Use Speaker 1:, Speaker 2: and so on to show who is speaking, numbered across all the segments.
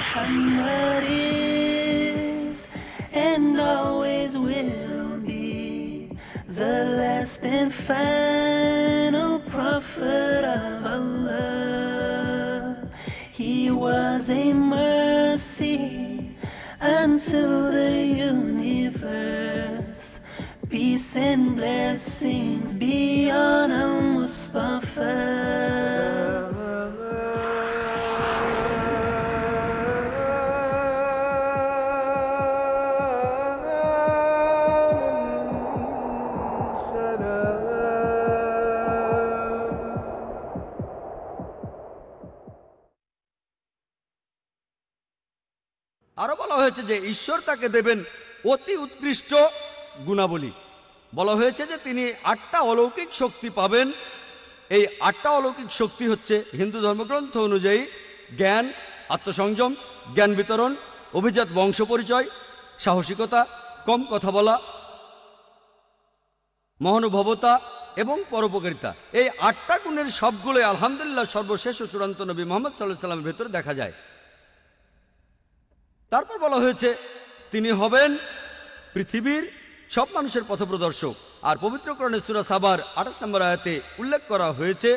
Speaker 1: Muhammad is and always will be the last and final prophet of Allah. He was a mercy
Speaker 2: যে ঈশ্বর তাকে দেবেন অতি উৎকৃষ্ট গুণাবলী। বলা হয়েছে যে তিনি আটটা অলৌকিক শক্তি পাবেন। এই আটটা অলৌকিক শক্তি হচ্ছে হিন্দু ধর্মগ্রন্থ অনুযায়ী জ্ঞান, আত্মসংযম, জ্ঞান বিতরণ, অভিজাত বংশ পরিচয়, সাহসিকতা, কম কথা বলা, মহানুভবতা এবং পরোপকারিতা। এই আটটা গুণের সবগুলোই আলহামদুলিল্লাহ সর্বশেষ ও চূড়ান্ত নবী মোহাম্মদ সাল্লাহ সাল্লামের ভেতরে দেখা যায়। তারপর বলা হয়েছে, তিনি হবেন পৃথিবীর সব মানুষের পথপ্রদর্শক। আর পবিত্র সুরা সাবার আঠাশ নম্বর আয়াতে উল্লেখ করা হয়েছে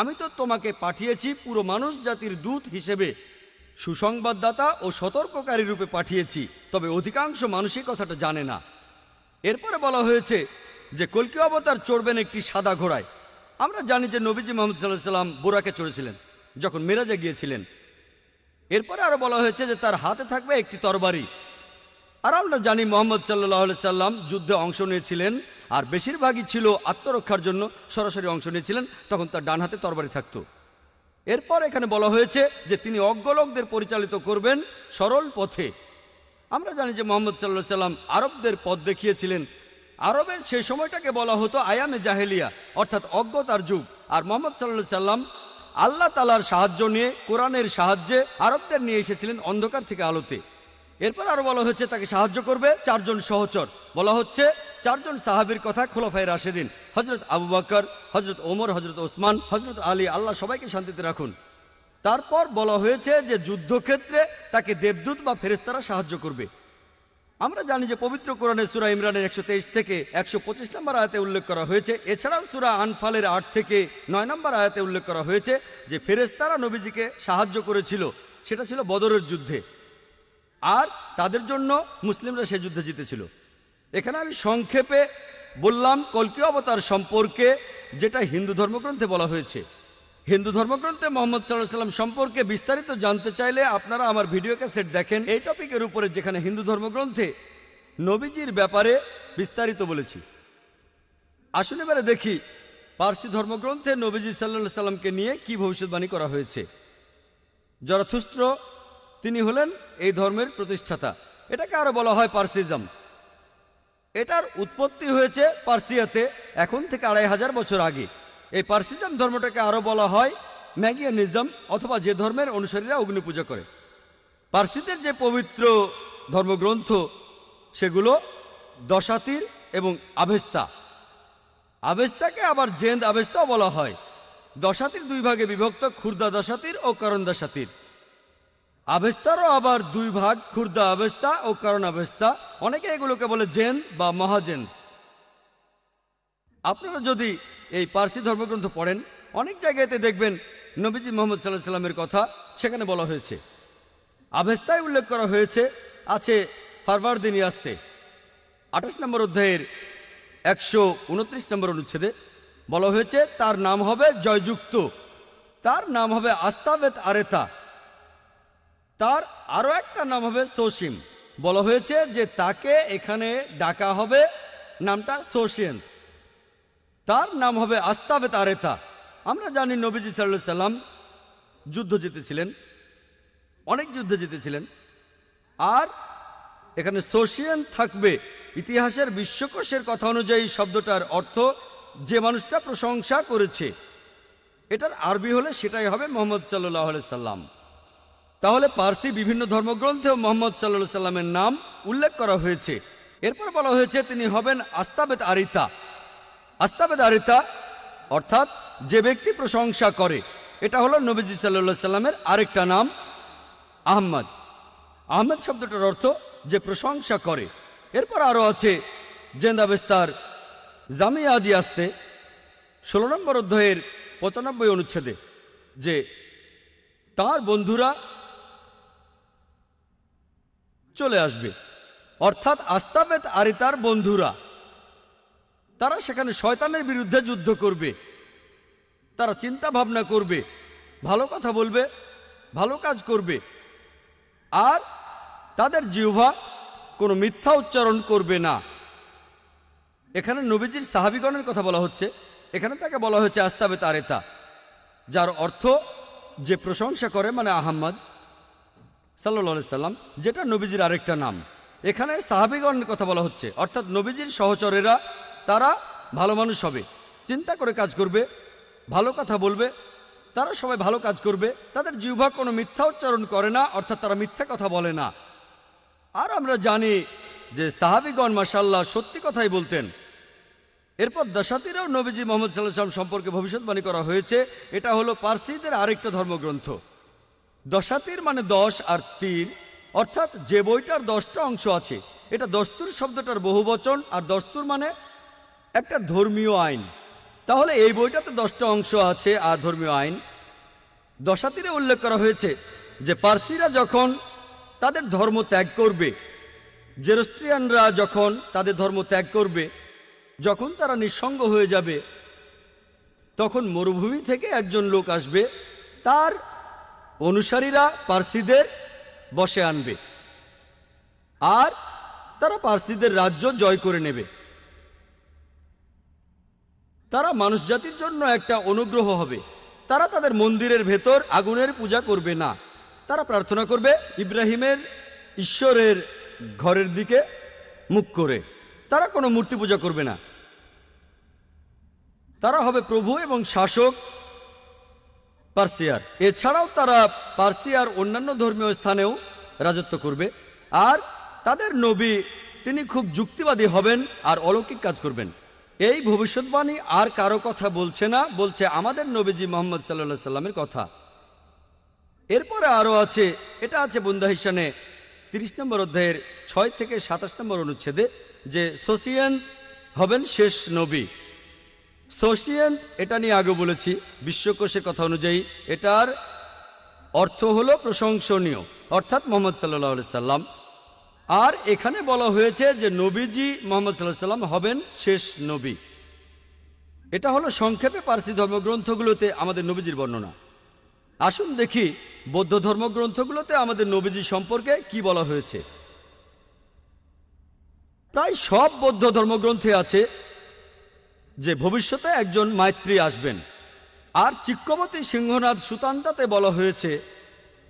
Speaker 2: আমি তো তোমাকে পাঠিয়েছি পুরো মানুষ জাতির দূত হিসেবে, সুসংবাদদাতা ও সতর্ককারী রূপে পাঠিয়েছি, তবে অধিকাংশ মানুষই কথাটা জানে না। এরপরে বলা হয়েছে যে, কলকি অবতার চড়বেন একটি সাদা ঘোড়ায়। আমরা জানি যে নবীজি মোহাম্মদ সাল্লাহ সাল্লাম বোরাকে চড়েছিলেন। যখন মেরাজে গিয়েছিলেন, এরপরে আরও বলা হয়েছে যে তার হাতে থাকবে একটি তরবারি। আর আমরা জানি মোহাম্মদ সাল্লাহ সাল্লাম যুদ্ধে অংশ নিয়েছিলেন, আর বেশিরভাগই ছিল আত্মরক্ষার জন্য সরাসরি অংশ নিয়েছিলেন, তখন তার ডান হাতে তরবারি থাকত। এরপর এখানে বলা হয়েছে যে তিনি অজ্ঞলোকদের পরিচালিত করবেন সরল পথে। আমরা জানি যে মোহাম্মদ সাল্লাহ সাল্লাম আরবদের পথ দেখিয়েছিলেন। আরবের সেই সময়টাকে বলা হতো আয়ামে জাহেলিয়া, অর্থাৎ অজ্ঞতার যুগ। আর মোহাম্মদ সাল্লাহ সাল্লাম আল্লাহ তালার সাহায্য নিয়ে, কোরআনের সাহায্যে আরবদের নিয়ে এসেছিলেন অন্ধকার থেকে আলোতে। এরপর আরও বলা হচ্ছে, তাকে সাহায্য করবে চারজন সহচর। বলা হচ্ছে, চারজন সাহাবির কথা খোলাফাই রাশেদিন। হজরত আবু বাকর হজরত ওমর হজরত ওসমান হজরত আলী, আল্লাহ সবাইকে শান্তিতে রাখুন। তারপর বলা হয়েছে যে, যুদ্ধক্ষেত্রে তাকে দেবদূত বা ফেরেস্তারা সাহায্য করবে। আমরা জানি যে পবিত্র কোরআনে সুরা ইমরানের একশো তেইশ থেকে একশো পঁচিশ নম্বর আয়াতে উল্লেখ করা হয়েছে। এছাড়াও সুরা আনফালের আট থেকে নয় নম্বর আয়াতে উল্লেখ করা হয়েছে যে ফেরেস্তারা নবীজিকে সাহায্য করেছিল। সেটা ছিল বদরের যুদ্ধে। আর তাদের জন্য মুসলিমরা সে যুদ্ধে জিতেছিল। এখানে আমি সংক্ষেপে বললাম কল্কি অবতার সম্পর্কে, যেটা হিন্দু ধর্মগ্রন্থে বলা হয়েছে। হিন্দু ধর্মগ্রন্থে মোহাম্মদ সাল্লাহ সাল্লাম সম্পর্কে বিস্তারিত জানতে চাইলে আপনারা আমার ভিডিও ক্যাসেট দেখেন। এই টপিকের উপরে যেখানে হিন্দু ধর্মগ্রন্থে নবীজির ব্যাপারে বিস্তারিত বলেছি। আসুন এবারে দেখি পার্সি ধর্মগ্রন্থে নবীজি সাল্লাহ সাল্লামকে নিয়ে কি ভবিষ্যৎবাণী করা হয়েছে। জরথুস্ত্র তিনি হলেন এই ধর্মের প্রতিষ্ঠাতা। এটাকে আরও বলা হয় পার্সিজম। এটার উৎপত্তি হয়েছে পার্সিয়াতে, এখন থেকে আড়াই হাজার বছর আগে। এই পার্সিজম ধর্মটাকে আরও বলা হয় ম্যাগিয়ানিজম অথবা যে ধর্মের অনুসারীরা অগ্নি পূজা করে। পার্সিদের যে পবিত্র ধর্মগ্রন্থ, সেগুলো দশাতির এবং আভেস্তা আভেস্তাকে আবার জেন্দ আভেস্তাও বলা হয়। দশাতির দুই ভাগে বিভক্ত, খুর্দা দশাতির ও করণ দশাতির। আবেস্তারও আবার দুই ভাগ, খুর্দা আবেস্তা ও কারণ আবেস্তা। অনেকে এগুলোকে বলে জেন বা মহাজেন আপনারা যদি এই পার্সি ধর্মগ্রন্থ পড়েন, অনেক জায়গাতে দেখবেন নবীজি মোহাম্মদ সাল্লাহ সাল্লামের কথা সেখানে বলা হয়েছে। আভেস্তায় উল্লেখ করা হয়েছে, আছে ফারবার নিয়ে আসতে আঠাশ নম্বর অধ্যায়ের একশো উনত্রিশ নম্বর অনুচ্ছেদে বলা হয়েছে, তার নাম হবে জয়যুক্ত, তার নাম হবে আস্তাবেত আরেতা, তার আরও একটা নাম হবে সোসিম। বলা হয়েছে যে তাকে এখানে ডাকা হবে, নামটা সোশিয়েন তার নাম হবে আস্তাবেত আরেতা আমরা জানি নবীজি সাল্লাহ সাল্লাম যুদ্ধ জিতেছিলেন, অনেক যুদ্ধে জিতেছিলেন। আর এখানে সোশিয়ান থাকবে, ইতিহাসের বিশ্বকোষের কথা অনুযায়ী শব্দটার অর্থ যে মানুষটা প্রশংসা করেছে, এটার আরবি হলে সেটাই হবে মোহাম্মদ সাল্লাহ সাল্লাম। তাহলে পার্সি বিভিন্ন ধর্মগ্রন্থেও মোহাম্মদ সাল্লা সাল্লামের নাম উল্লেখ করা হয়েছে। এরপর বলা হয়েছে তিনি হবেন আস্তাবেত আরিতা আস্তাবেদ আরিতা অর্থাৎ যে ব্যক্তি প্রশংসা করে, এটা হলো নবীজি সাল্লা সাল্লামের আরেকটা নাম আহম্মদ আহমেদ শব্দটার অর্থ যে প্রশংসা করে। এরপর আরও আছে জেন্দাবেস্তার জামিয়া আদি আসতে, ষোলো নম্বর অধ্যায়ের পঁচানব্বই অনুচ্ছেদে যে তার বন্ধুরা চলে আসবে। অর্থাৎ আস্তাবেদ আরে তার বন্ধুরা তারা সেখানে শয়তানের বিরুদ্ধে যুদ্ধ করবে। তারা চিন্তা ভাবনা করবে, ভালো কথা বলবে, ভালো কাজ করবে। আর তাদের জিহ্বা কোনো মিথ্যা উচ্চারণ করবে না। এখানে নবীজির সাহাবিগণের কথা বলা হচ্ছে। এখানে তাকে বলা হয়েছে আস্তাবে তারেতা, যার অর্থ যে প্রশংসা করে মানে আহম্মদ সাল্লা সাল্লাম, যেটা নবীজির আরেকটা নাম। এখানে সাহাবিগণের কথা বলা হচ্ছে। অর্থাৎ নবীজির সহচরেরা তারা ভালো মানুষ হবে। চিন্তা করে কাজ করবে, ভালো কথা বলবে, তারা সবাই ভালো কাজ করবে, তাদের জিহ্বা কোনো মিথ্যা উচ্চারণ করে না, অর্থাৎ তারা মিথ্যা কথা বলে না। আর আমরা জানি যে সাহাবিগণ মাসাল্লাহ সত্যি কথাই বলতেন। এরপর দশাতিরাও নবীজি মোহাম্মদ সাল্লাহ সাল্লাম সম্পর্কে ভবিষ্যৎবাণী করা হয়েছে, এটা হলো পার্সিদের আরেকটা ধর্মগ্রন্থ। দশাতির মানে দশ আর তীর অর্থাৎ যে বইটার দশটা অংশ আছে, এটা দস্তুর শব্দটার বহু বচন আর দস্তুর মানে একটা ধর্মীয় আইন। তাহলে এই বইটাতে দশটা অংশ আছে, আর ধর্মীয় আইন। দশাতিরে উল্লেখ করা হয়েছে যে পার্সিরা যখন তাদের ধর্ম ত্যাগ করবে, জেরোস্ট্রিয়ানরা যখন তাদের ধর্ম ত্যাগ করবে, যখন তারা নিঃসঙ্গ হয়ে যাবে, তখন মরুভূমি থেকে একজন লোক আসবে, তার অনুসারীরা পার্সিদের বসে আনবে, আর তারা পার্সিদের রাজ্য জয় করে নেবে। তারা মানুষ জাতির জন্য একটা অনুগ্রহ হবে। তারা তাদের মন্দিরের ভেতর আগুনের পূজা করবে না। তারা প্রার্থনা করবে ইব্রাহিমের ঈশ্বরের ঘরের দিকে মুখ করে। তারা কোনো মূর্তি পূজা করবে না। তারা হবে প্রভু এবং শাসক পার্সিয়ার। এছাড়াও তারা পার্সিয়ার অন্যান্য ধর্মীয় স্থানেও রাজত্ব করবে। আর তাদের নবী, তিনি খুব যুক্তিবাদী হবেন আর অলৌকিক কাজ করবেন। এই ভবিষ্যৎবাণী আর কারও কথা বলছে না, বলছে আমাদের নবীজি মোহাম্মদ সাল্লা সাল্লামের কথা। এরপরে আরও আছে, এটা আছে বুন্দাহিসানে তিরিশ নম্বর অধ্যায়ের ছয় থেকে সাতাশ নম্বর অনুচ্ছেদে, যে সোসিয়ান হবেন শেষ নবী। সোসিয়ান এটা নিয়ে আগে বলেছি, বিশ্বকোষের কথা অনুযায়ী এটার অর্থ হলো প্রশংসনীয়। অর্থাৎ মোহাম্মদ সাল্লাহ সাল্লাম আর এখানে বলা হয়েছে যে নবীজি মোহাম্মদ সাল্লাহ সাল্লাম হবেন শেষ নবী। এটা হলো সংক্ষেপে পার্সি ধর্মগ্রন্থগুলোতে আমাদের নবীজির বর্ণনা। আসুন দেখি বৌদ্ধ ধর্মগ্রন্থগুলোতে আমাদের নবীজি সম্পর্কে কি বলা হয়েছে। প্রায় সব বৌদ্ধ ধর্মগ্রন্থে আছে যে ভবিষ্যতে একজন মাইত্রী আসবেন। আর চিক্কবতী সিংহনাথ সুতান্তাতে বলা হয়েছে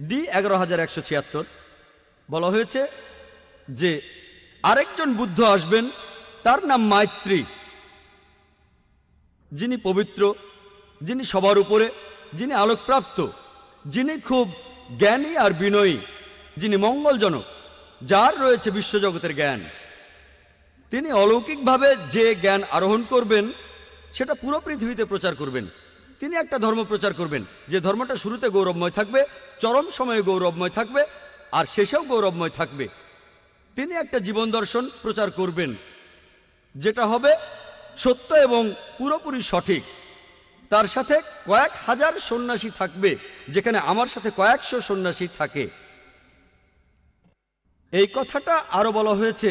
Speaker 2: ডি এগারো হাজার একশো ছিয়াত্তর। বলা হয়েছে যে আরেকজন বুদ্ধ আসবেন, তার নাম মাইত্রী। যিনি পবিত্র, যিনি সবার উপরে, যিনি আলোকপ্রাপ্ত, যিনি খুব জ্ঞানী আর বিনয়ী, যিনি মঙ্গলজনক, যার রয়েছে বিশ্বজগতের জ্ঞান। তিনি অলৌকিকভাবে যে জ্ঞান আরোহণ করবেন, সেটা পুরো পৃথিবীতে প্রচার করবেন। তিনি একটা ধর্ম প্রচার করবেন, যে ধর্মটা শুরুতে গৌরবময় থাকবে, চরম সময়ে গৌরবময় থাকবে, আর শেষেও গৌরবময় থাকবে। তিনি একটা জীবন দর্শন প্রচার করবেন, যেটা হবে সত্য এবং পুরোপুরি সঠিক। তার সাথে কয়েক হাজার সন্ন্যাসী থাকবে, যেখানে আমার সাথে কয়েকশো সন্ন্যাসী থাকে। এই কথাটা আরও বলা হয়েছে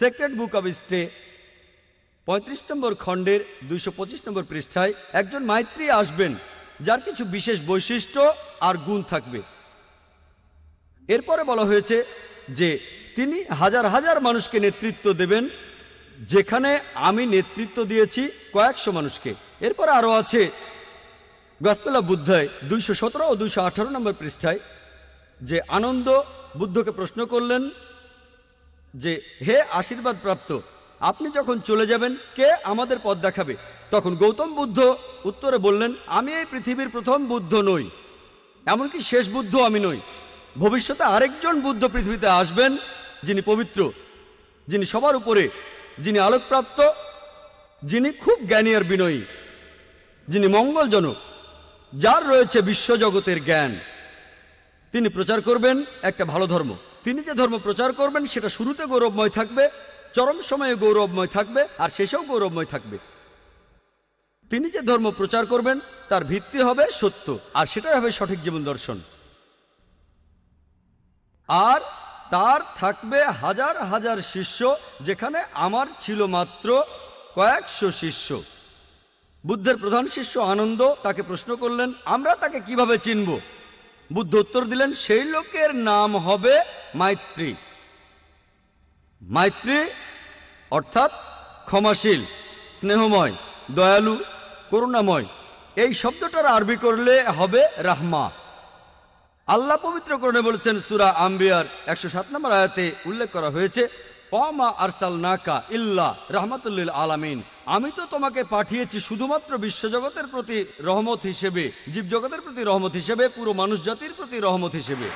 Speaker 2: সেক্রেট বুক অব স্টে, পঁয়ত্রিশ নম্বর খণ্ডের দুইশো পঁচিশ নম্বর পৃষ্ঠায়। একজন মাইত্রী আসবেন, যার কিছু বিশেষ বৈশিষ্ট্য আর গুণ থাকবে। এরপরে বলা হয়েছে যে তিনি হাজার হাজার মানুষকে নেতৃত্ব দেবেন, যেখানে আমি নেতৃত্ব দিয়েছি কয়েকশো মানুষকে। এরপর আরও আছে গসপেলা বুদ্ধায় দুইশো সতেরো ও দুইশো আঠারো নম্বর পৃষ্ঠায়, যে আনন্দ বুদ্ধকে প্রশ্ন করলেন যে, হে আশীর্বাদ প্রাপ্ত, আপনি যখন চলে যাবেন, কে আমাদের পথ দেখাবে? তখন গৌতম বুদ্ধ উত্তরে বললেন, আমি এই পৃথিবীর প্রথম বুদ্ধ নই, এমনকি শেষ বুদ্ধ আমি নই। ভবিষ্যতে আরেকজন বুদ্ধ পৃথিবীতে আসবেন যিনি পবিত্র, যিনি সবার উপরে, যিনি আলোকপ্রাপ্ত, যিনি খুব জ্ঞানী আর বিনয়ী, যিনি মঙ্গলজনক, যার রয়েছে বিশ্বজগতের জ্ঞান। তিনি প্রচার করবেন একটা ভালো ধর্ম। তিনি যে ধর্ম প্রচার করবেন, সেটা শুরুতে গৌরবময় থাকবে, চরম সময়ে গৌরবময় থাকবে, আর শেষেও গৌরবময় থাকবে। তিনি যে ধর্ম প্রচার করবেন, তার ভিত্তি হবে সত্য, আর সেটাই হবে সঠিক জীবন দর্শন। আর তার থাকবে হাজার হাজার শিষ্য, যেখানে আমার ছিল মাত্র কয়েকশো শিষ্য। বুদ্ধের প্রধান শিষ্য আনন্দ তাকে প্রশ্ন করলেন, আমরা তাকে কীভাবে চিনব? বুদ্ধ উত্তর দিলেন, সেই লোকের নাম হবে মাইত্রী। মাইত্রী অর্থাৎ ক্ষমাশীল, স্নেহময়, দয়ালু, করুণাময়, এই শব্দটার আরবি করলে হবে রাহমা। আল্লাহ পবিত্র করণে বলেছেন, সুরা আম্বিয়ার একশো সাত নম্বর আয়াতে উল্লেখ করা হয়েছে পমা আরসাল নাকা ইল্লা রহমাতুল্লিল আলামিন। আমি তো তোমাকে পাঠিয়েছি শুধুমাত্র বিশ্বজগতের প্রতি রহমত হিসেবে, জীবজগতের প্রতি রহমত হিসেবে, পুরো মানুষ জাতির প্রতি রহমত হিসেবে।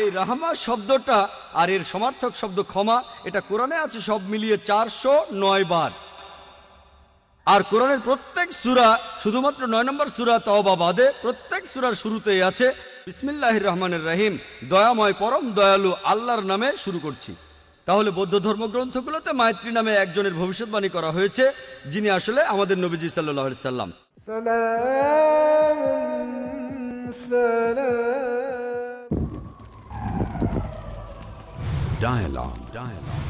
Speaker 2: এই রাহমা শব্দটা আর এর সমার্থক শব্দ ক্ষমা, এটা কোরআনে আছে সব মিলিয়ে চারশো নয় বার। আর কোরআনের প্রত্যেক সুরা শুধুমাত্র নয় নম্বর সুরা তওবা বাদে প্রত্যেক সুরার শুরুতেই আছে বিসমিল্লাহির রহমানের রহিম দয়াময় পরম দয়ালু আল্লাহর নামে শুরু করছি তাহলে বৌদ্ধ ধর্মগ্রন্থগুলোতে মায়ত্রী নামে একজনের ভবিষ্যৎবাণী করা হয়েছে যিনি আসলে আমাদের নবীজি সাল্লাহ সাল্লাম
Speaker 3: Dialogue. Dialogue.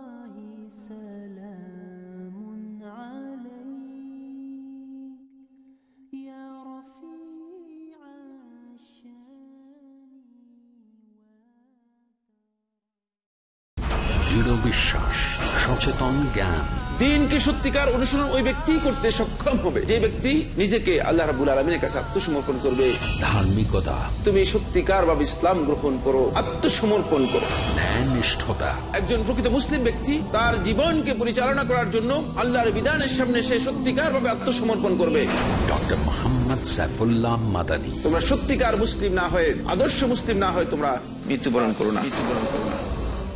Speaker 3: সচেতন জ্ঞান।
Speaker 4: দিনকে সত্যিকার অনুসরণ ওই ব্যক্তি করতে সক্ষম হবে। যে ব্যক্তি নিজেকে আল্লাহ রাবুল আলমিনের কাছে আত্মসমর্পণ করবে
Speaker 3: ধার্মিকতা।
Speaker 4: তুমি সত্যিকার ভাবে ইসলাম গ্রহণ করো আত্মসমর্পণ করো।
Speaker 3: ন্যায় নিষ্ঠতা
Speaker 4: একজন প্রকৃত মুসলিম ব্যক্তি তার জীবনকে পরিচালনা করার জন্য আল্লাহর বিধানের সামনে সে সত্যিকার ভাবে আত্মসমর্পণ করবে।
Speaker 3: ডক্টর মোহাম্মদ সাইফুল্লাহ মাদানী।
Speaker 4: তোমরা সত্যিকার মুসলিম না হয়ে আদর্শ মুসলিম না হয়ে তোমরা মৃত্যুবরণ করো না। মৃত্যুবরণ করো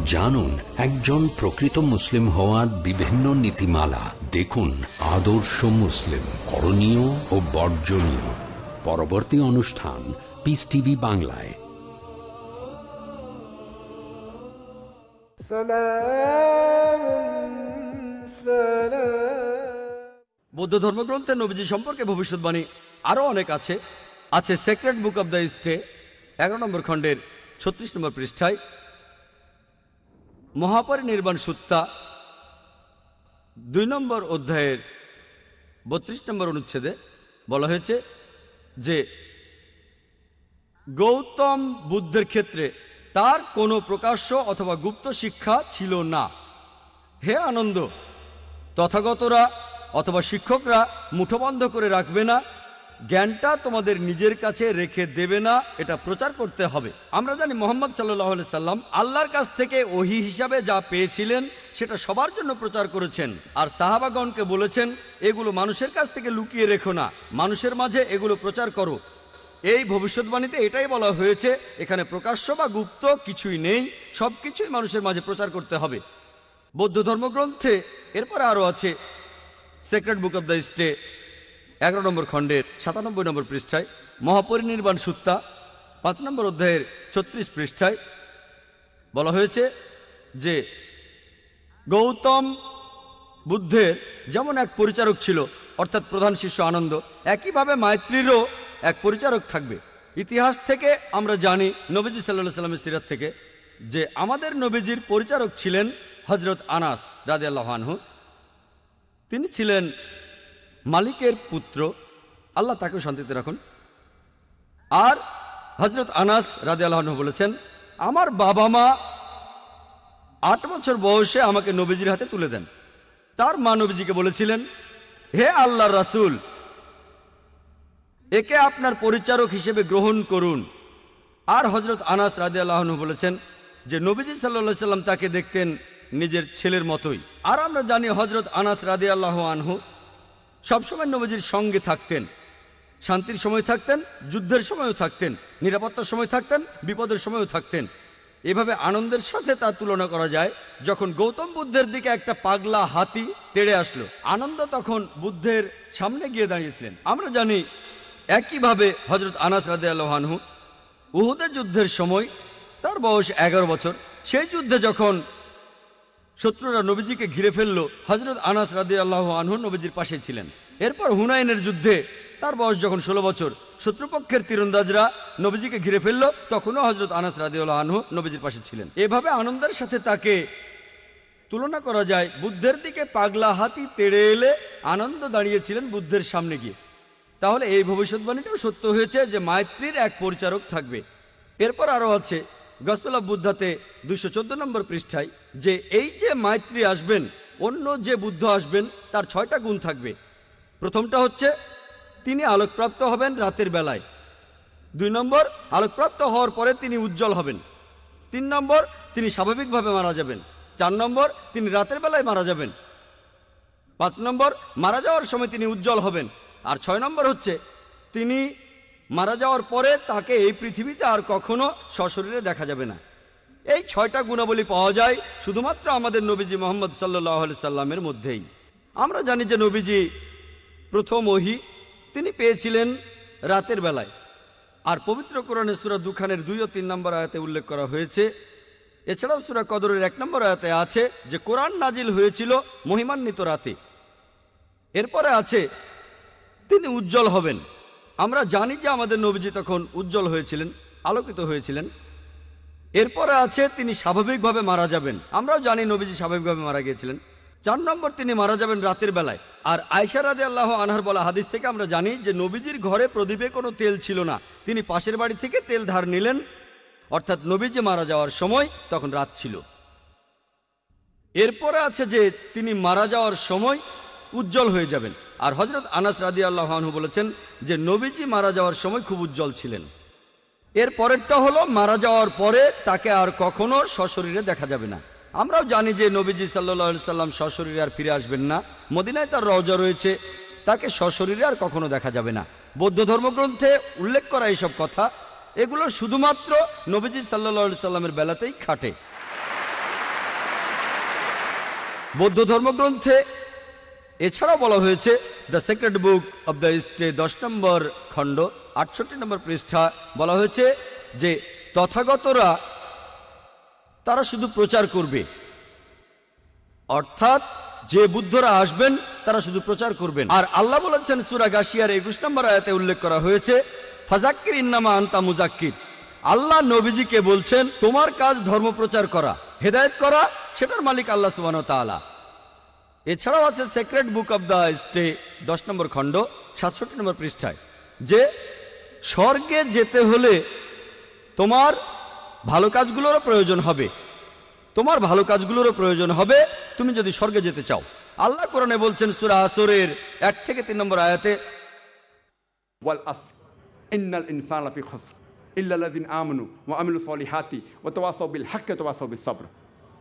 Speaker 3: জানুন, একজন প্রকৃত মুসলিম হওয়ার বিভিন্ন নীতিমালা। দেখুন, আদর্শ মুসলিম, করণীয় ও বর্জনীয়। পরবর্তী অনুষ্ঠান পিস টিভি বাংলায়।
Speaker 2: বৌদ্ধ ধর্মগ্রন্থে নবীজি সম্পর্কে ভবিষ্যৎবাণী আরও অনেক আছে। আছে secret book of the stay এগারো নম্বর খণ্ডের ছত্রিশ নম্বর পৃষ্ঠায়। মহাপরিনির্বাণ সুত্তা দুই নম্বর অধ্যায়ের বত্রিশ নম্বর অনুচ্ছেদে বলা হয়েছে যে, গৌতম বুদ্ধের ক্ষেত্রে তার কোনো প্রকাশ্য অথবা গুপ্ত শিক্ষা ছিল না। হে আনন্দ, তথাগতরা অথবা শিক্ষকরা মুঠোবন্ধ করে রাখবে না জ্ঞানটা তোমাদের নিজের কাছে রেখে দেবে না, এটা প্রচার করতে হবে। আমরা জানি মোহাম্মদ সাল্লাহ সাল্লাম আল্লাহর কাছ থেকে ওহি হিসাবে যা পেয়েছিলেন, সেটা সবার জন্য প্রচার করেছেন। আর সাহাবাগণকে বলেছেন, এগুলো মানুষের কাছ থেকে লুকিয়ে রেখো না, মানুষের মাঝে এগুলো প্রচার করো। এই ভবিষ্যৎবাণীতে এটাই বলা হয়েছে, এখানে প্রকাশ্য বা গুপ্ত কিছুই নেই সব কিছুই মানুষের মাঝে প্রচার করতে হবে। বৌদ্ধ ধর্মগ্রন্থে এরপরে আরও আছে secret book of the stay এগারো নম্বর খণ্ডের সাতানব্বই নম্বর পৃষ্ঠায় মহাপরিনির্বাণ সুত্তা পাঁচ নম্বর অধ্যায়ের ছত্রিশ পৃষ্ঠায় বলা হয়েছে যে, গৌতম বুদ্ধের যেমন এক পরিচারক ছিল, অর্থাৎ প্রধান শিষ্য আনন্দ, একইভাবে মায়ত্রীরও এক পরিচারক থাকবে। ইতিহাস থেকে আমরা জানি, নবীজি সাল্লাহ সাল্লামের সিরাত থেকে, যে আমাদের নবীজির পরিচারক ছিলেন হজরত আনাস রাজে আনহু। তিনি ছিলেন মালিকের পুত্র, আল্লাহ তাকেও শান্তিতে রাখুন। আর হজরত আনাস রাজে আল্লাহন বলেছেন, আমার বাবা মা আট বছর বয়সে আমাকে নবীজির হাতে তুলে দেন। তার মা নবীজিকে বলেছিলেন, হে আল্লাহ রাসুল, একে আপনার পরিচারক হিসেবে গ্রহণ করুন। আর হজরত আনাস রাদে আল্লাহন বলেছেন, যে নবীজি সাল্লা সাল্লাম তাকে দেখতেন নিজের ছেলের মতোই। আর আমরা জানি হজরত আনাস রাদে আল্লাহ আনহু সবসময় নবীজির সঙ্গে থাকতেন। শান্তির সময় থাকতেন, যুদ্ধের সময়ও থাকতেন, নিরাপত্তার সময় থাকতেন, বিপদের সময়ও থাকতেন। এভাবে আনন্দের সাথে তার তুলনা করা যায়, যখন গৌতম বুদ্ধের দিকে একটা পাগলা হাতি তেড়ে আসলো। আনন্দ তখন বুদ্ধের সামনে গিয়ে দাঁড়িয়েছিলেন। আমরা জানি একইভাবে হজরত আনাস রাদে আল্লাহানহু উহুদের যুদ্ধের সময়, তার বয়স এগারো বছর, সেই যুদ্ধে যখন শত্রুরা নবীজিকে ঘিরে ফেলল। হজরত আনাস রাদে আল্লাহ আনহু নবীজির পাশে ছিলেন। এরপর হুনাইনের যুদ্ধে তার বয়স যখন ষোলো বছর, শত্রুপক্ষের তীরন্দাজরা নবীজিকে ঘিরে ফেলল, তখনও হজরত আনাস রাদি রাদিউল্লাহ আনহু নবীজির পাশে ছিলেন। এভাবে আনন্দের সাথে তাকে তুলনা করা যায়, বুদ্ধের দিকে পাগলা হাতি তেড়ে এলে আনন্দ দাঁড়িয়েছিলেন বুদ্ধের সামনে গিয়ে। তাহলে এই ভবিষ্যৎবাণীটাও সত্য হয়েছে যে মায়ত্রীর এক পরিচারক থাকবে। এরপর আরও আছে গসপেল অফ বুদ্ধাতে দুইশো চোদ্দ নম্বর পৃষ্ঠায় যে এই যে মাইত্রী আসবেন, অন্য যে বুদ্ধ আসবেন, তার ছয়টা গুণ থাকবে। প্রথমটা হচ্ছে, তিনি আলোকপ্রাপ্ত হবেন রাতের বেলায়। দুই নম্বর, আলোকপ্রাপ্ত হওয়ার পরে তিনি উজ্জ্বল হবেন। তিন নম্বর, তিনি স্বাভাবিকভাবে মারা যাবেন। চার নম্বর, তিনি রাতের বেলায় মারা যাবেন। পাঁচ নম্বর, মারা যাওয়ার সময় তিনি উজ্জ্বল হবেন। আর ছয় নম্বর হচ্ছে, তিনি মারা যাওয়ার পরে তাকে এই পৃথিবীতে আর কখনো সশরীরে দেখা যাবে না। এই ছয়টা গুণাবলী পাওয়া যায় শুধুমাত্র আমাদের নবীজি মোহাম্মদ সাল্লাহ সাল্লামের মধ্যেই। আমরা জানি যে নবীজি প্রথম ওহি তিনি পেয়েছিলেন রাতের বেলায়। আর পবিত্র কোরআনে সুরা দুখানের দুই ও তিন নম্বর আয়াতে উল্লেখ করা হয়েছে। এছাড়াও সুরা কদরের এক নম্বর আয়াতে আছে যে কোরআন নাজিল হয়েছিল মহিমান্বিত রাতে। এরপরে আছে তিনি উজ্জ্বল হবেন। আমরা জানি যে আমাদের নবীজি তখন উজ্জ্বল হয়েছিলেন, আলোকিত হয়েছিলেন। এরপরে আছে তিনি স্বাভাবিকভাবে মারা যাবেন। আমরাও জানি নবীজি স্বাভাবিকভাবে মারা গিয়েছিলেন। চার নম্বর তিনি মারা যাবেন রাতের বেলায়। আর আয়সারাদে আল্লাহ আনহার বলা হাদিস থেকে আমরা জানি যে নবীজির ঘরে প্রদীপে কোনো তেল ছিল না। তিনি পাশের বাড়ি থেকে তেল ধার নিলেন। অর্থাৎ নবীজি মারা যাওয়ার সময় তখন রাত ছিল। এরপরে আছে যে তিনি মারা যাওয়ার সময় উজ্জ্বল হয়ে যাবেন। আর হজরত আনাস রাদি আল্লাহানহু বলেছেন যে, নবীজি মারা যাওয়ার সময় খুব উজ্জ্বল ছিলেন। এর পরেরটা হলো, মারা যাওয়ার পরে তাকে আর কখনো সশরীরে দেখা যাবে না। আমরাও জানি যে, নবীজি সাল্লা সাল্লাম সশরীরে আর ফিরে আসবেন না। মদিনায় তার রওজা রয়েছে, তাকে সশরীরে আর কখনো দেখা যাবে না। বৌদ্ধ ধর্মগ্রন্থে উল্লেখ করা এইসব কথা, এগুলো শুধুমাত্র নবীজি সাল্লা সাল্লামের বেলাতেই খাটে। বৌদ্ধ ধর্মগ্রন্থে এছাড়াও বলা হয়েছে the secret book of the stay দশ নম্বর খণ্ড, আটষট্টি নম্বর পৃষ্ঠা, বলা হয়েছে যে তথাগতরা, তারা শুধু প্রচার করবে। অর্থাৎ যে বুদ্ধরা আসবেন, তারা শুধু প্রচার করবেন। আর আল্লাহ বলেছেন, সুরা গাশিয়ার একুশ নম্বর আয়াতে উল্লেখ করা হয়েছে ফাজাক্কির ইন্নামা আন্তা মুজাক্কির আল্লাহ নবীজিকে বলছেন, তোমার কাজ ধর্ম প্রচার করা, হেদায়ত করা, সেটার মালিক আল্লাহ সুবান তালা এছাড়াও আছে secret book of the stay দশ নম্বর খণ্ড, সাতষট্টি নম্বর পৃষ্ঠায়, যে স্বর্গে যেতে হলে তোমার ভালো কাজগুলোরও প্রয়োজন হবে। তোমার ভালো কাজগুলোরও প্রয়োজন হবে, তুমি যদি স্বর্গে যেতে চাও। আল্লাহ কোরআনে বলছেন সুরা আসরের এক থেকে তিন নম্বর আয়াতে,
Speaker 5: ওয়াল আস ইন্নাল ইনসান লাফি খসর ইল্লাল্লাযিন আমানু ওয়া আমিলুস সালিহাতি ওয়া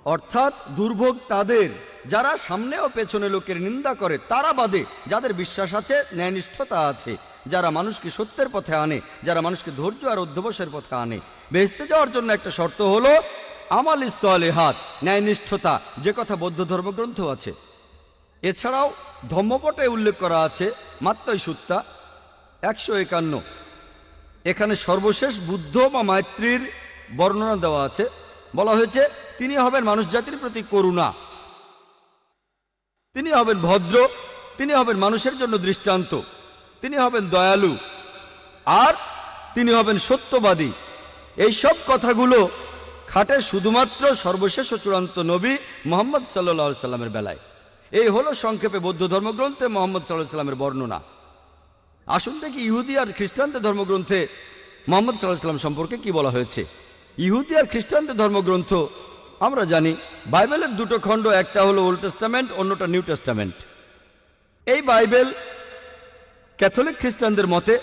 Speaker 2: অর্থাৎ দুর্ভোগ তাদের। যারা সামনে ও পেছনে লোকের নিন্দা করে, তারা বাদে। যাদের বিশ্বাস আছে, ন্যায়নিষ্ঠতা আছে। যারা মানুষকে সত্যের পথে আনে, যারা মানুষকে ধৈর্য আর অধ্যবসের পথে আনে। বেহেস্তে যাওয়ার জন্য একটা শর্ত হলো, আমাল হাত ন্যায়নিষ্ঠতা। যে কথা বৌদ্ধ ধর্মগ্রন্থ আছে। এছাড়াও ধর্মপটে উল্লেখ করা আছে মাত্রই সুত্তা, একশো একান্ন। এখানে সর্বশেষ বুদ্ধ বা মাতৃর বর্ণনা দেওয়া আছে। বলা হয়েছে তিনি হবেন মানুষ জাতির প্রতি করুণা। তিনি হবেন ভদ্র, তিনি হবেন মানুষের জন্য দৃষ্টান্ত, তিনি হবেন দয়ালু, আর তিনি হবেন সত্যবাদী। এই সব কথাগুলো খাটে শুধুমাত্র সর্বশেষ ও চূড়ান্ত নবী মোহাম্মদ সাল্লা সাল্লামের বেলায়। এই হলো সংক্ষেপে বৌদ্ধ ধর্মগ্রন্থে মোহাম্মদ সাল্লাহ সাল্লামের বর্ণনা। আসুন দেখি ইহুদি আর খ্রিস্টানদের ধর্মগ্রন্থে মোহাম্মদ সাল্লাহ সাল্লাম সম্পর্কে কি বলা হয়েছে। ইহুদি আর খ্রিস্টানদের ধর্মগ্রন্থ আমরা জানি বাইবেলের দুটো খণ্ড, একটা হলো ওল্ড টেস্টামেন্ট, অন্যটা নিউ টেস্টামেন্ট। এই বাইবেল ক্যাথলিক খ্রিস্টানদের মতে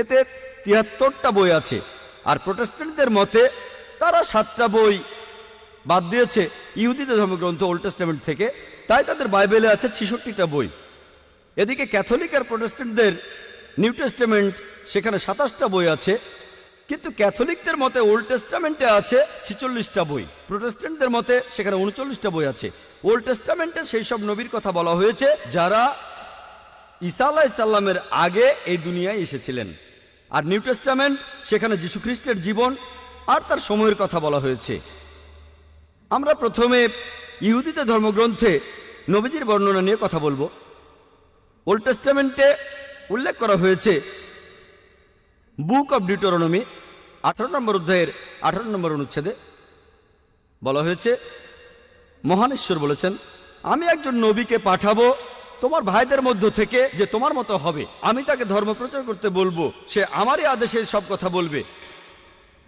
Speaker 2: এতে তিয়াত্তরটা বই আছে, আর প্রোটেস্ট্যান্টদের মতে তারা সাতটা বই বাদ দিয়েছে ইহুদিদের ধর্মগ্রন্থ ওল্ড টেস্টামেন্ট থেকে, তাই তাদের বাইবেলে আছে ছিষট্টিটা বই। এদিকে ক্যাথলিক আর প্রোটেস্ট্যান্টদের নিউ টেস্টামেন্ট, সেখানে সাতাশটা বই আছে কিন্তু ক্যাথলিকদের মতে ওল্ড টেস্টামেন্টে আছে ছিচল্লিশটা বই। প্রোটেস্ট্যান্টদের মতে সেখানে উনচল্লিশটা বই আছে। ওল্ড টেস্টামেন্টে সেই সব নবীর কথা বলা হয়েছে যারা ঈসা আলাহিসাল্লামের আগে এই দুনিয়ায় এসেছিলেন। আর নিউ টেস্টামেন্ট সেখানে যীশুখ্রিস্টের জীবন আর তার সময়ের কথা বলা হয়েছে। আমরা প্রথমে ইহুদিতে ধর্মগ্রন্থে নবীজির বর্ণনা নিয়ে কথা বলব। ওল্ড টেস্টামেন্টে উল্লেখ করা হয়েছে বুক অব ডিউটোরনমি আঠারো নম্বর অধ্যায়ের আঠারো নম্বর অনুচ্ছেদে বলা হয়েছে মহানেশ্বর বলেছেন, আমি একজন নবীকে পাঠাবো তোমার ভাইদের মধ্য থেকে যে তোমার মতো হবে। আমি তাকে ধর্ম প্রচার করতে বলব, সে আমারই আদেশে সব কথা বলবে।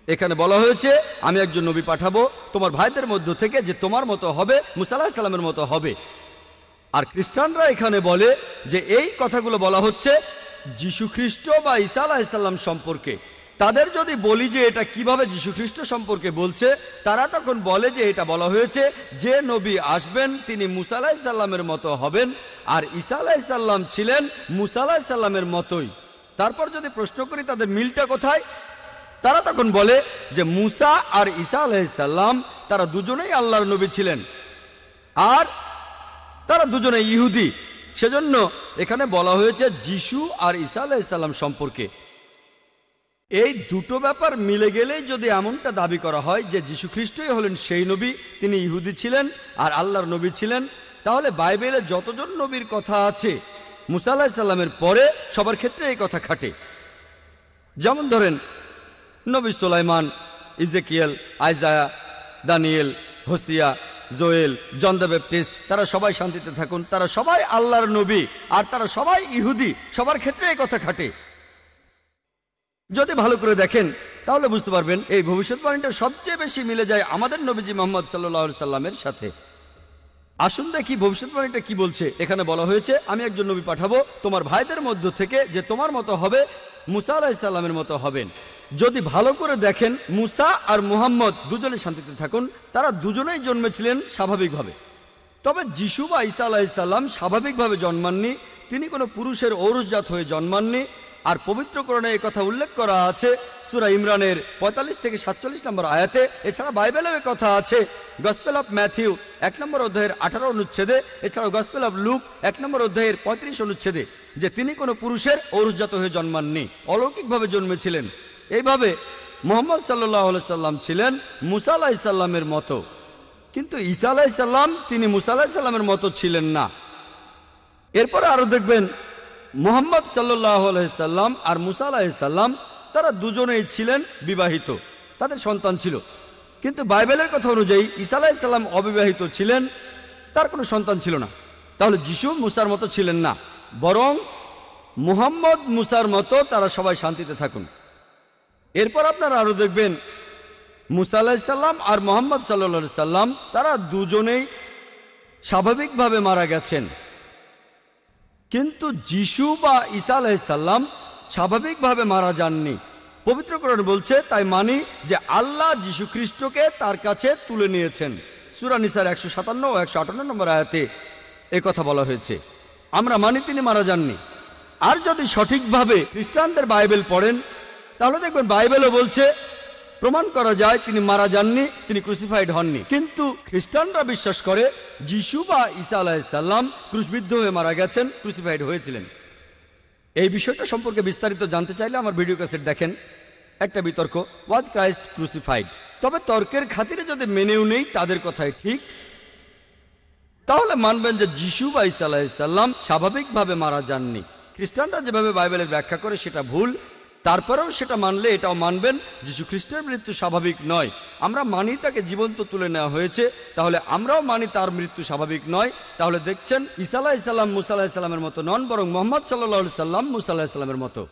Speaker 2: এখানে বলা হয়েছে, আমি একজন নবী পাঠাবো তোমার ভাইদের মধ্য থেকে যে তোমার মতো হবে মুসাল্লাহ সাল্লামের মতো হবে। আর খ্রিস্টানরা এখানে বলে যে, এই কথাগুলো বলা হচ্ছে, যীশু খ্রিস্ট বা ঈসা আলাহিসাল্লাম সম্পর্কে। তাদের যদি বলি যে এটা কীভাবে যীশু খ্রিস্ট সম্পর্কে বলছে, তারা তখন বলে যে এটা বলা হয়েছে, যে নবী আসবেন, তিনি মুসা আলাহিসাল্লামের মতো হবেন, আর ঈসা আলাহিসাল্লাম ছিলেন মুসা আলাহিসাল্লামের মতোই। তারপর যদি প্রশ্ন করি তাদের মিলটা কোথায়, তারা তখন বলে যে মুসা আর ঈসা আলাহিসাল্লাম তারা দুজনেই আল্লাহর নবী ছিলেন। আর তারা দুজনে ইহুদি। সেজন্য এখানে বলা হয়েছে যিশু আর ঈসা আলাহিসাল্লাম সম্পর্কে। এই দুটো ব্যাপার মিলে গেলেই যদি এমনটা দাবি করা হয় যে যীশু খ্রিস্টই হলেন সেই নবী, তিনি ইহুদি ছিলেন আর আল্লাহর নবী ছিলেন, তাহলে বাইবেলে যতজন নবীর কথা আছে, মুসা আলাহিসাল্লামের পরে সবার ক্ষেত্রে এই কথা খাটে। যেমন ধরেন, নবী সোলাইমান, Ezekiel, Isaiah, Daniel, Hosea, Joel, John the Baptist, তারা সবাই শান্তিতে থাকুন, তারা সবাই আল্লাহর নবী, আর তারা সবাই ইহুদি, সবার ক্ষেত্রে এই কথা খাটে। যদি ভালো করে দেখেন, তাহলে বুঝতে পারবেন এই ভবিষ্যৎবাণীটা সবচেয়ে বেশি মিলে যায় আমাদের নবীজি মোহাম্মদ সাল্লাহ সাল্লামের সাথে। আসুন দেখি ভবিষ্যৎবাণীটা কি বলছে। এখানে বলা হয়েছে, আমি একজন নবী পাঠাবো, তোমার ভাইদের মধ্য থেকে যে তোমার মতো হবে, মুসা আলাহিসাল্লামের মতো হবেন। যদি ভালো করে দেখেন, মুসা আর মুহাম্মদ দুজনে শান্তিতে থাকুন, তারা দুজনেই জন্মেছিলেন স্বাভাবিকভাবে। তবে যিশু বা ঈসা আলাহিসাল্লাম স্বাভাবিকভাবে জন্মাননি, তিনি কোনো পুরুষের ঔরসজাত হয়ে জন্মাননি আর পবিত্রকরণে এই কথা উল্লেখ করা আছে। সুরা ইমরানের পঁয়তাল্লিশ থেকে সাতচল্লিশ নম্বর আয়াতে। এছাড়া বাইবেলেও কথা আছে। গসপেল অফ ম্যাথিউ, এক নম্বর অধ্যায়ের আঠারো অনুচ্ছেদে। এছাড়াও গসপেল অফ লুক, এক নম্বর অধ্যায়ের পঁয়ত্রিশ অনুচ্ছেদে, যে তিনি কোনো পুরুষের ঔরসজাত হয়ে জন্মাননি, অলৌকিকভাবে জন্মেছিলেন। এইভাবে মোহাম্মদ সাল্লাহ সাল্লাম ছিলেন মুসা আলাহিসাল্লামের মতো। কিন্তু ঈসা আলাহিসাল্লাম তিনি মুসা আলাহিসাল্লামের মতো ছিলেন না। এরপরে আরও দেখবেন মোহাম্মদ সাল্লাম আর মুসা আলাহিসাল্লাম তারা দুজনেই ছিলেন বিবাহিত। তাদের সন্তান ছিল। কিন্তু বাইবেলের কথা অনুযায়ী ঈসা আলাহিসাল্লাম অবিবাহিত ছিলেন, তার কোনো সন্তান ছিল না। তাহলে যিশু মুসার মতো ছিলেন না। বরং মুহাম্মদ মুসার মতো তারা সবাই শান্তিতে থাকুন। এরপর আপনারা আরও দেখবেন, মুসা আলাহিসাল্লাম আর মোহাম্মদ সাল্লা সাল্লাম, তারা দুজনেই স্বাভাবিকভাবে মারা গেছেন। কিন্তু যিশু বা ঈসা আলাহিসাল্লাম স্বাভাবিকভাবে মারা যাননি। পবিত্রকরণ বলছে, তাই মানি যে আল্লাহ যীশু খ্রিস্টকে তার কাছে তুলে নিয়েছেন। সুরানিসার একশো সাতান্ন ও একশো আটান্ন নম্বর আয়াতে কথা বলা হয়েছে। আমরা মানি তিনি মারা যাননি। আর যদি সঠিকভাবে খ্রিস্টানদের বাইবেল পড়েন, তাহলে দেখবেন বাইবেলও বলছে প্রমাণ করা যায় তিনি মারা যাননি, তিনি ক্রুসিফাইড হননি। কিন্তু খ্রিস্টানরা বিশ্বাস করে যিশু বা ঈসা আলাহিসাল্লাম ক্রুশবিদ্ধ হয়ে মারা গেছেন ক্রুসিফাইড হয়েছিলেন। এই বিষয়টা সম্পর্কে বিস্তারিত জানতে চাইলে আমার ভিডিও ক্যাসেট দেখেন। একটা বিতর্ক ওয়াজ ক্রাইস্ট ক্রুসিফাইড তবে তর্কের খাতিরে যদি মেনেও নেই, তাদের কথাই ঠিক। তাহলে মানবেন যে যিশু বা ঈসা আলাহিসাল্লাম স্বাভাবিকভাবে মারা যাননি। খ্রিস্টানরা যেভাবে বাইবেলের ব্যাখ্যা করে, সেটা ভুল। তারপরেও সেটা মানলে এটাও মানবেন, যীশু খ্রিস্টের মৃত্যু স্বাভাবিক নয়। আমরা মানি তাকে জীবন্ত তুলে নেওয়া হয়েছে, তাহলে আমরাও মানি তার মৃত্যু স্বাভাবিক নয়। তাহলে দেখছেন, ঈসা আলাহ ইসলাম মুসা আলাহ ইসলামের মতো নন, বরং মোহাম্মদ সাল্লাহ সাল্লাম মুসাল্লাহ ইসলামের মতো।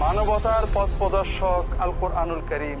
Speaker 6: মানবতার পথ প্রদর্শক আল কোরআনুল করিম